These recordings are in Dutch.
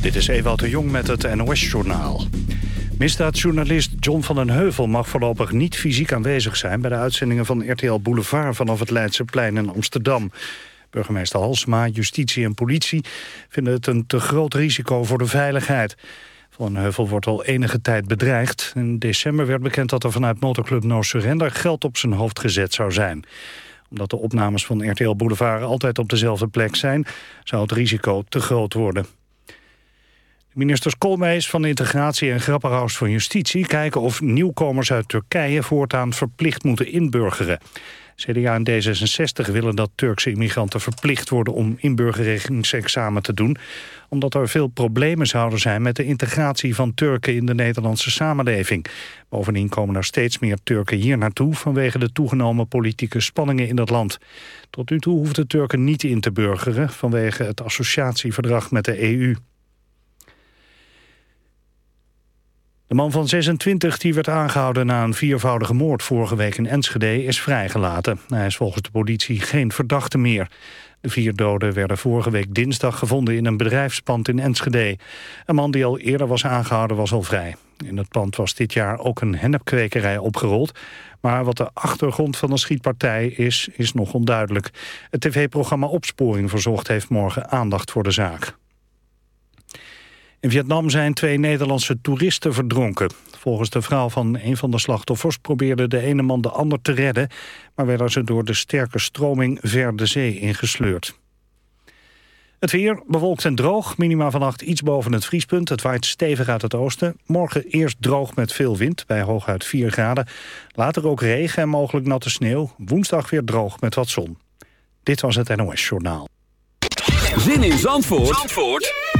Dit is Ewout de Jong met het NOS-journaal. Misdaadjournalist John van den Heuvel mag voorlopig niet fysiek aanwezig zijn... bij de uitzendingen van RTL Boulevard vanaf het Leidseplein in Amsterdam. Burgemeester Halsma, justitie en politie vinden het een te groot risico voor de veiligheid. Van den Heuvel wordt al enige tijd bedreigd. In december werd bekend dat er vanuit motorclub No Surrender geld op zijn hoofd gezet zou zijn omdat de opnames van RTL Boulevard altijd op dezelfde plek zijn... zou het risico te groot worden. Ministers Koolmees van Integratie en Grapperhaus van Justitie... kijken of nieuwkomers uit Turkije voortaan verplicht moeten inburgeren. CDA en D66 willen dat Turkse immigranten verplicht worden om inburgeringsexamen te doen, omdat er veel problemen zouden zijn met de integratie van Turken in de Nederlandse samenleving. Bovendien komen er steeds meer Turken hier naartoe vanwege de toegenomen politieke spanningen in dat land. Tot nu toe hoefden Turken niet in te burgeren vanwege het associatieverdrag met de EU. De man van 26 die werd aangehouden na een viervoudige moord vorige week in Enschede is vrijgelaten. Hij is volgens de politie geen verdachte meer. De vier doden werden vorige week dinsdag gevonden in een bedrijfspand in Enschede. Een man die al eerder was aangehouden was al vrij. In het pand was dit jaar ook een hennepkwekerij opgerold. Maar wat de achtergrond van de schietpartij is, is nog onduidelijk. Het tv-programma Opsporing Verzocht heeft morgen aandacht voor de zaak. In Vietnam zijn twee Nederlandse toeristen verdronken. Volgens de vrouw van een van de slachtoffers probeerde de ene man de ander te redden... maar werden ze door de sterke stroming ver de zee ingesleurd. Het weer bewolkt en droog, minima vannacht iets boven het vriespunt. Het waait stevig uit het oosten. Morgen eerst droog met veel wind, bij hooguit 4 graden. Later ook regen en mogelijk natte sneeuw. Woensdag weer droog met wat zon. Dit was het NOS Journaal. Zin in Zandvoort, Zandvoort?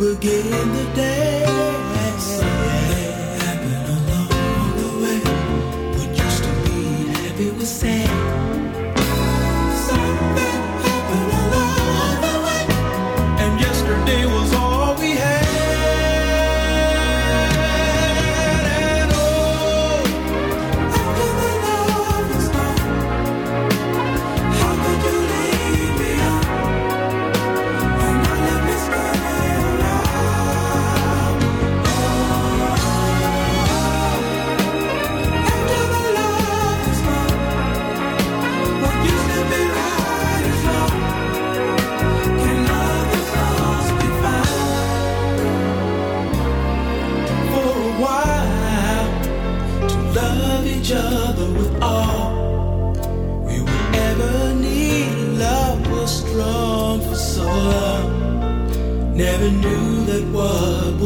begin the day.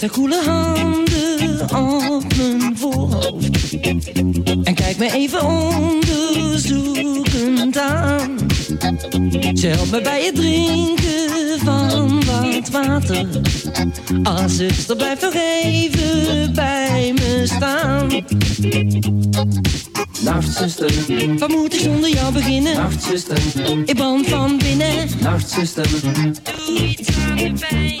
Haar koele handen op mijn voorhoofd. En kijkt me even onderzoekend aan. Ze helpt me bij het drinken van wat water. Als zuster, blijf nog even bij me staan. Nachtzuster, wat moet ik zonder jou beginnen? Nachtzuster, ik brand van binnen. Nachtzuster, doe iets aan de pijn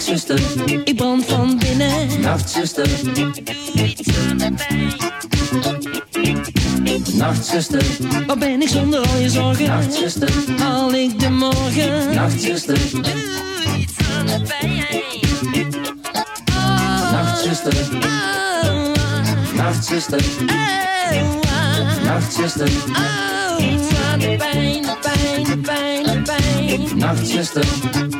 Nachtzuster, ik brand van binnen. Nachtzuster, Nachtzuster, wat ben ik zonder al je zorgen? Nachtzuster, haal ik de morgen? Nachtzuster, doe iets aan de pijn. Nacht Nachtzuster, oh. Nachtzuster, oh. Nachtzuster, iets aan de pijn, pijn, pijn, Nacht pijn. Nachtzuster.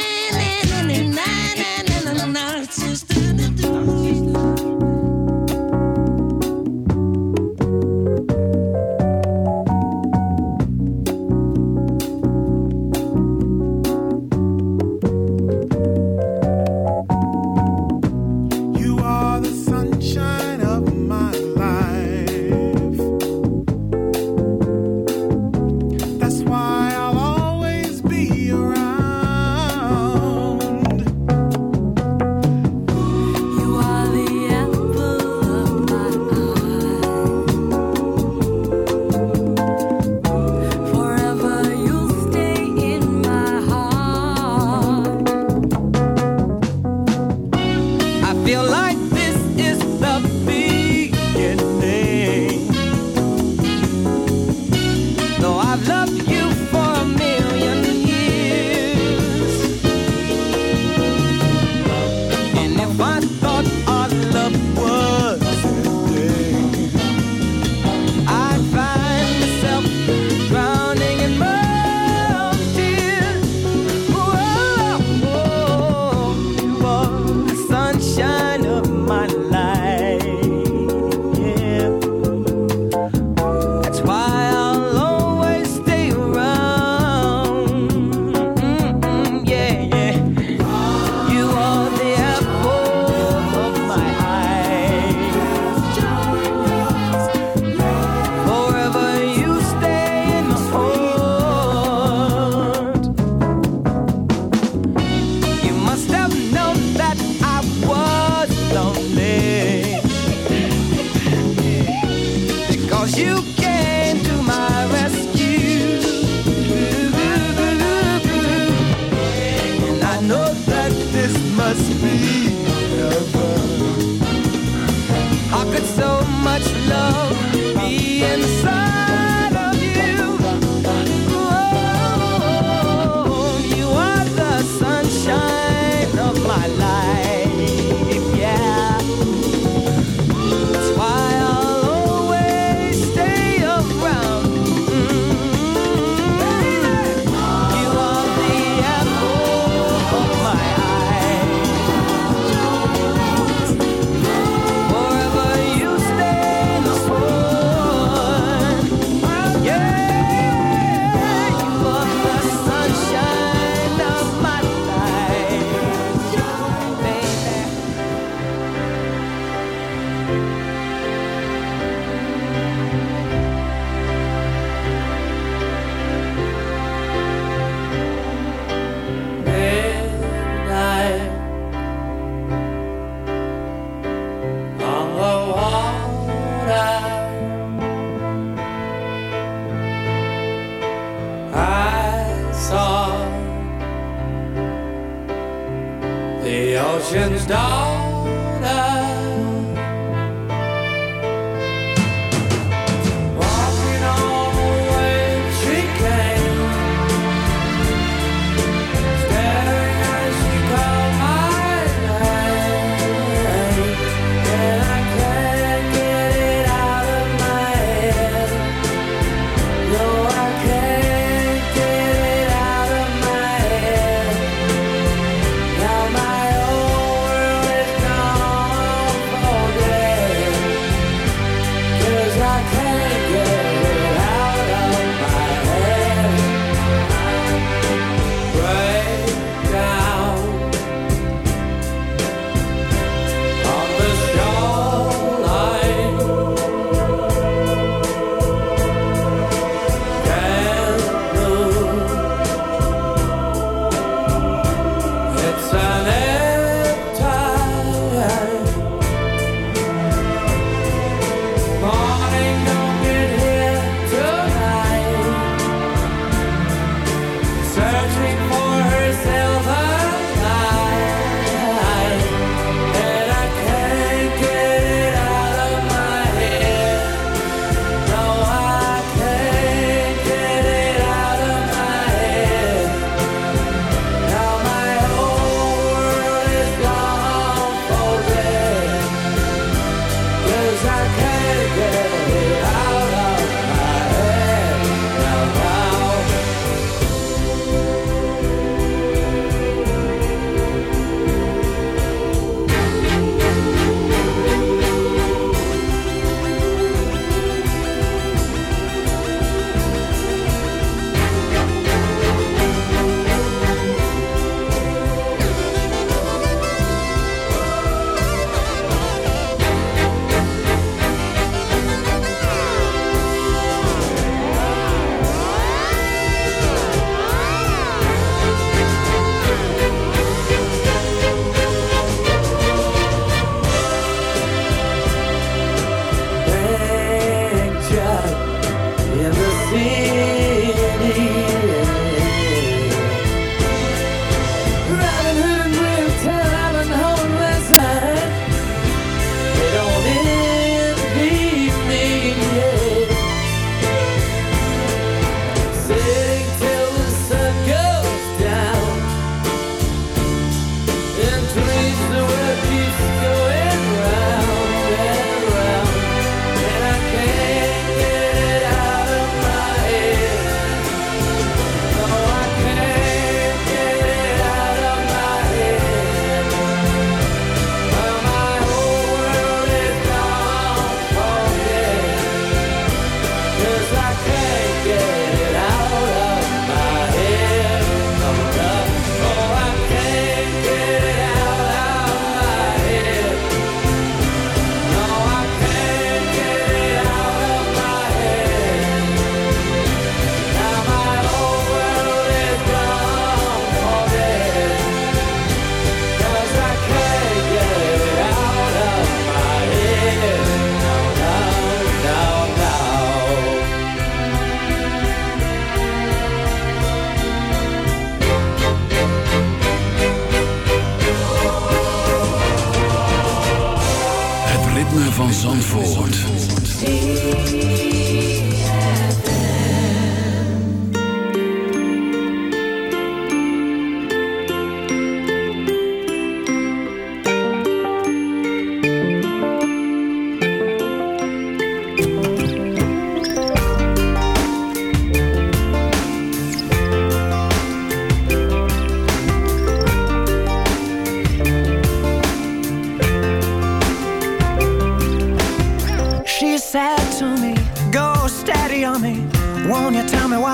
love being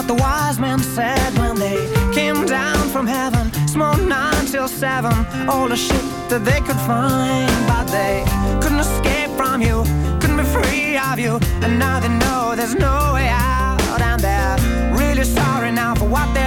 the wise men said when they came down from heaven. Small nine till seven, all the shit that they could find. But they couldn't escape from you, couldn't be free of you. And now they know there's no way out. And they're really sorry now for what they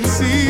can see